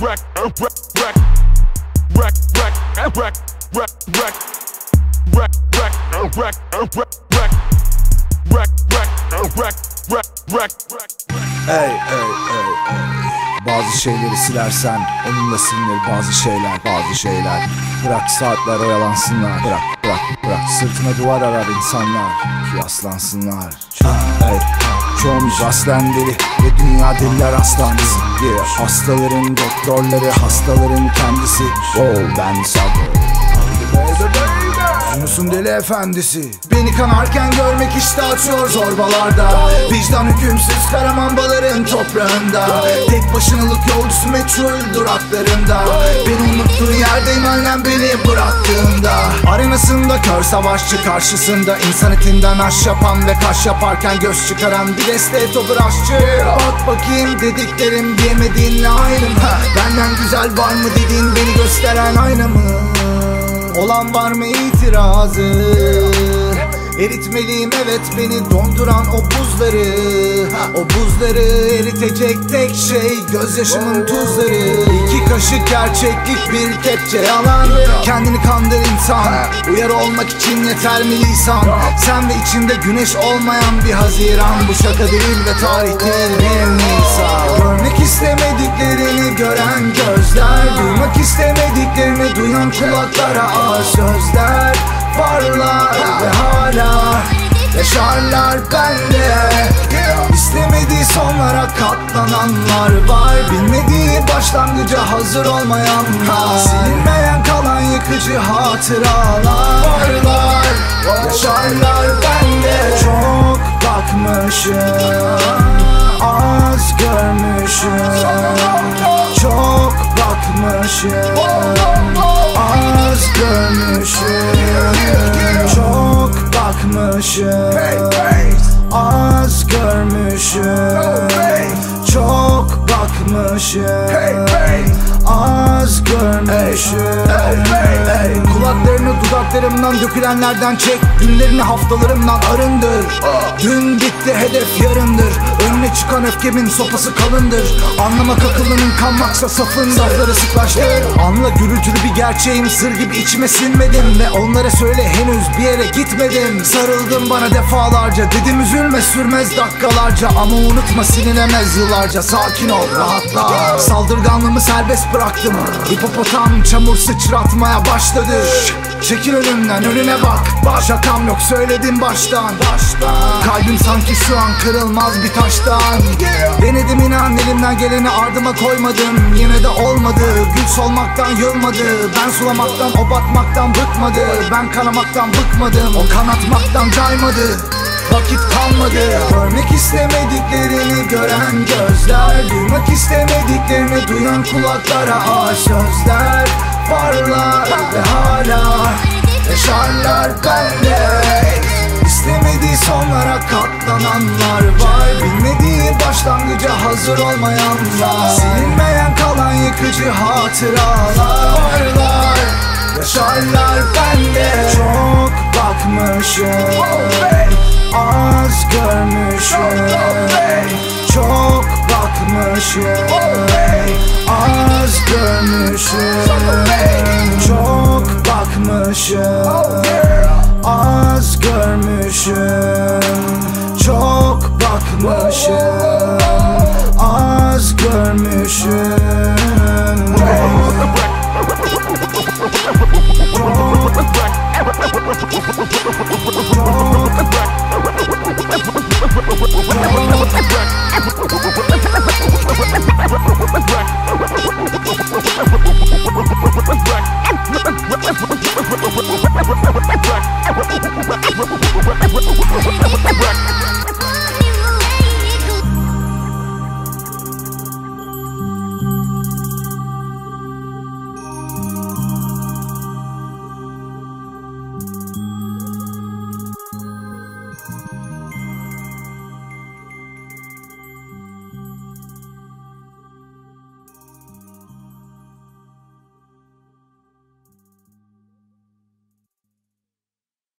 wreck, wreck, wreck, wreck, wreck, wreck, wreck, wreck, wreck, wreck, wreck, wreck, wreck, wreck, wreck, wreck, wreck, wreck. Ey ey ey ey Bazı şeyleri silersen onunla silinir bazı şeyler bazı şeyler Bırak saatler oyalansınlar Bırak bırak bırak sırtına duvar arar insanlar Kıyaslansınlar Ey Çoğumuz aslen ve dünya deliler hastanesi yeah. Hastaların doktorları hastaların kendisi oh, Ben sabır Yunus'un deli efendisi. Beni kanarken görmek işte açıyor zorbalarda. Vicdan hükümsüz karamanbaların toprağında. Tek başınalık yolcusu meçhul duraklarında. Beni unuttuğu yerdeyim annem beni bıraktığında. Arenasında kör savaşçı karşısında. İnsan etinden aş yapan ve kaş yaparken göz çıkaran bir deste topur aşçı. Bak bakayım dediklerim diyemediğinle aynı mı? Benden güzel var mı dediğin beni gösteren ayna mı? Olan var mı itirazı Eritmeliyim evet beni donduran o buzları. O buzları eritecek tek şey gözyaşımın tuzları. İki kaşık gerçeklik bir kepçe. Yalan Kendini kandır insan. Uyar olmak için yeter mi lisan? Sen ve içinde güneş olmayan bir haziran. Bu şaka değil ve tarih değil bir nisan Görmek istemediklerini gören gözler. Duymak istemediklerini duyan kulaklara ağır sözler Varlar ve hala yaşarlar bende İstemediği sonlara katlananlar var. Bilmediği başlangıca hazır olmayanlar. Silinmeyen kalan yıkıcı hatıralar. Varlar yaşarlar bende Çok bakmışım az görmüşüm bakmışım az görmüşüm. Çok bakmışım. Az görmüşüm. Kulaklarını dudaklarımdan dökülenlerden çek. Günlerini haftalarımdan arındır. Dün bitti hedef yarındır Önüne çıkan öfkemin sopası kalındır. Anlamak akıllının kanmaksa safın Safları sıklaştır. Anla gürültülü bir gerçeğim Sır gibi içime sinmedim. Ve onlara söyle henüz bir yere gitmedim. Sarıldın bana defalarca Dedim üzülme sürmez dakikalarca. Ama unutma silinemez yıllarca. Sakin ol rahatla. Saldırganlığımı serbest bıraktım. Hipopotam çamur sıçratmaya başladı Çekil önümden önüne bak. Bak. Şakam yok söyledim baştan. Kalbim sanki şu an kırılmaz bir taştan. Denedim inan elimden geleni ardıma koymadım. Yine de olmadı Gül solmaktan yılmadı. Ben sulamaktan o batmaktan bıkmadı. Ben kanamaktan bıkmadım O kanatmaktan caymadı. Vakit kalmadı. Görmek istemediklerini gören gözler Duymak istemediklerini duyan kulaklara ağır sözler. Varlar ve hala yaşarlar bende İstemediği sonlara katlananlar var. Bilmediği başlangıca hazır olmayanlar. Silinmeyen kalan yıkıcı hatıralar Varlar. Yaşarlar bende Çok bakmışım bakmışım Az görmüşüm Çok bakmışım Az görmüşüm. Wreck,